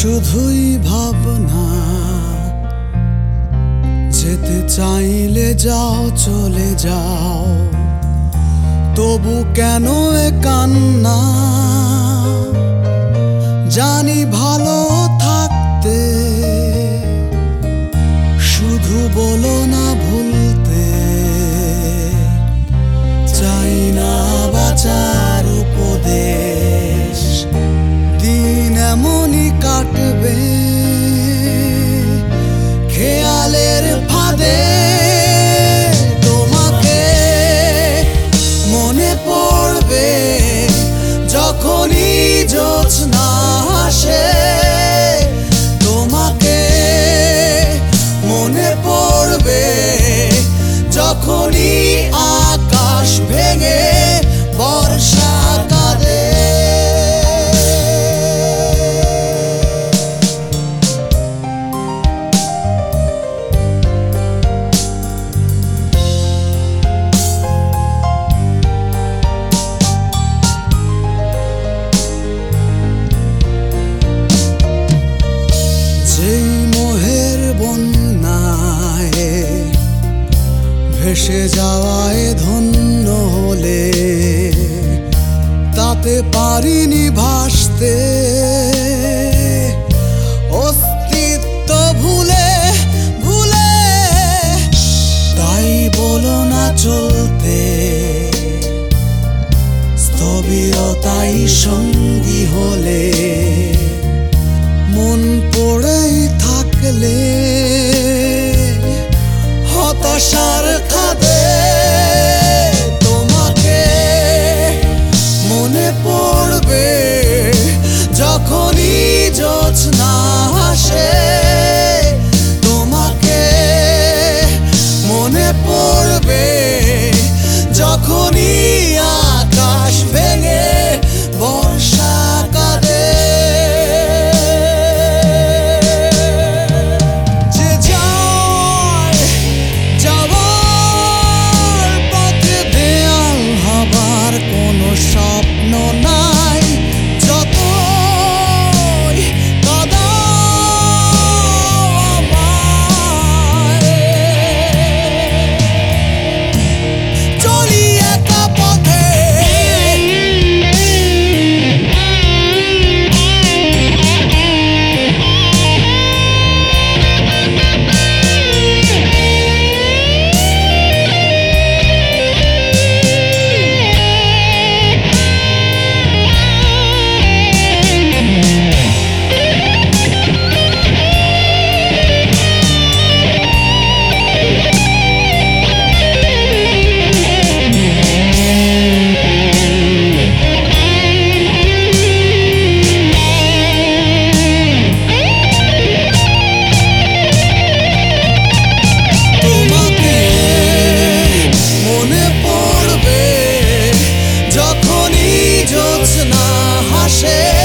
শুধুই ভাবনা। যেতে চাইলে যাও চলে যাও। তবু কেন এ 横に上つなし ভেসে যাওয়ায় ধন্য হলে তাতে পারিনি ভাসতে। ভুলে ভুলে তাই বলো না সঙ্গী হলে sé.